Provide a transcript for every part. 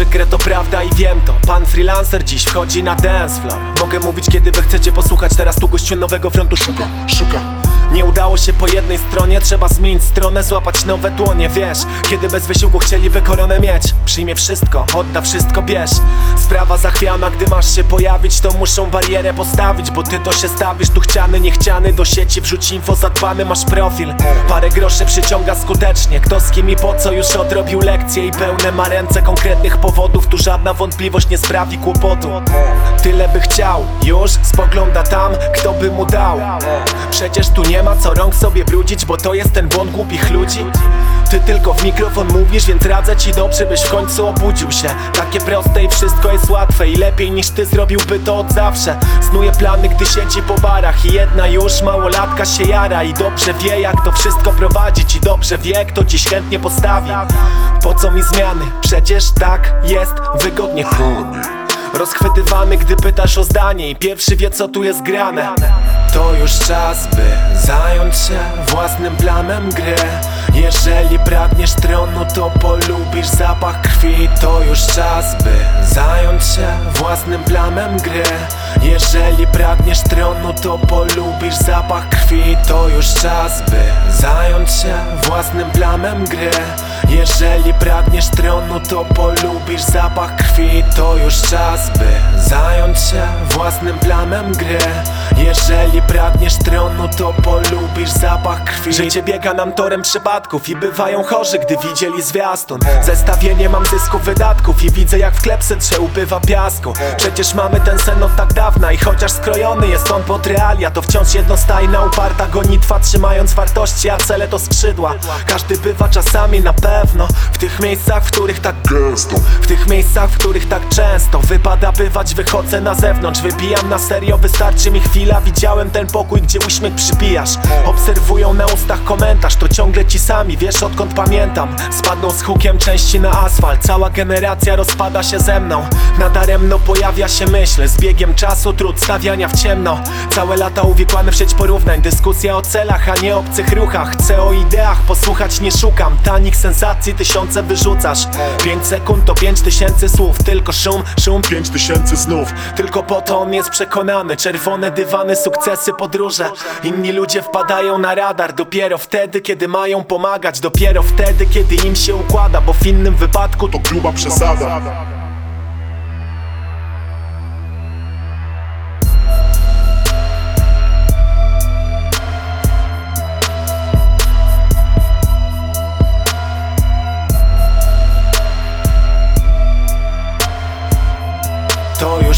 przykre to prawda i wiem to. Pan freelancer dziś wchodzi na dance floor. Mogę mówić kiedy wy chcecie posłuchać. Teraz tu gościu nowego frontu szuka, szuka nie udało się po jednej stronie, trzeba zmienić stronę, złapać nowe dłonie, wiesz. Kiedy bez wysiłku chcieliby koronę mieć Przyjmie wszystko, odda wszystko, bierz. Sprawa zachwiana, gdy masz się pojawić To muszą barierę postawić, bo ty to się stawisz Tu chciany, niechciany, do sieci wrzuć info Zadbany masz profil, parę groszy przyciąga skutecznie Kto z kim i po co już odrobił lekcje I pełne ma ręce konkretnych powodów Tu żadna wątpliwość nie sprawi kłopotu. Tyle by chciał, już spogląda tam, kto by mu dał. Przecież tu nie ma co rąk sobie brudzić, bo to jest ten błąd głupich ludzi. Ty tylko w mikrofon mówisz, więc radzę ci dobrze, byś w końcu obudził się. Takie proste i wszystko jest łatwe i lepiej niż ty zrobiłby to od zawsze. Snuje plany, gdy siedzi po barach i jedna już małolatka się jara I dobrze wie jak to wszystko prowadzić i dobrze wie kto dziś chętnie postawi. Po co mi zmiany? Przecież tak jest wygodnie Rozchwytywany, gdy pytasz o zdanie I pierwszy wie co tu jest grane. To już czas, by zająć się własnym planem gry. Jeżeli pragniesz tronu, to polubisz zapach krwi. To już czas, by zająć się własnym planem gry. Jeżeli pragniesz tronu, to polubisz zapach krwi. To już czas, by zająć się własnym planem gry jeżeli pragniesz tronu, to polubisz zapach krwi. To już czas, by zająć się własnym planem gry Jeżeli pragniesz tronu, to polubisz zapach krwi. Życie biega nam torem przypadków i bywają chorzy, gdy widzieli zwiastun. Zestawienie mam zysków, wydatków i widzę jak w klepsy drze ubywa piasku. Przecież mamy ten sen od tak dawna i chociaż skrojony jest on pod realia To wciąż jednostajna, uparta gonitwa trzymając wartości, a cele to skrzydła. Każdy bywa czasami na pewno W tych miejscach, w których tak gęsto w tych miejscach, w których tak często Wypada bywać, wychodzę na zewnątrz Wybijam na serio, wystarczy mi chwila Widziałem ten pokój, gdzie uśmiech przybijasz. Obserwują na ustach komentarz To ciągle ci sami, wiesz odkąd pamiętam. Spadną z hukiem części na asfalt Cała generacja rozpada się ze mną. Nadaremno pojawia się myśl Z biegiem czasu trud stawiania w ciemno. Całe lata uwikłane w sieć porównań Dyskusja o celach, a nie obcych ruchach. Chcę o ideach posłuchać, nie szukam Tanich sensacji tysiące wyrzucasz. Pięć sekund to pięć tysięcy słów Tylko szum, szum, Pięć tysięcy znów tylko po to on jest przekonany Czerwone dywany, sukcesy, podróże. Inni ludzie wpadają na radar Dopiero wtedy, kiedy mają pomagać. Dopiero wtedy, kiedy im się układa Bo w innym wypadku to gruba przesada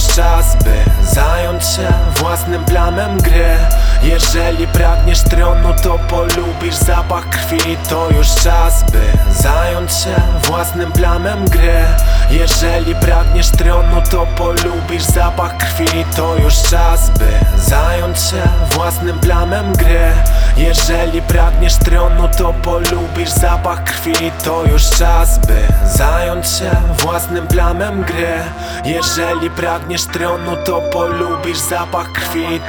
Już czas, by zająć się własnym planem gry. Jeżeli pragniesz tronu, to polubisz zapach krwi. To już czas, by zająć się własnym planem gry. Jeżeli pragniesz tronu, to polubisz zapach krwi. To już czas, by zająć się własnym planem gry. Jeżeli pragniesz tronu, to polubisz zapach krwi. To już czas, by zająć się własnym planem gry. Jeżeli pragniesz Padneš trevno, to poljubiš zapah krvi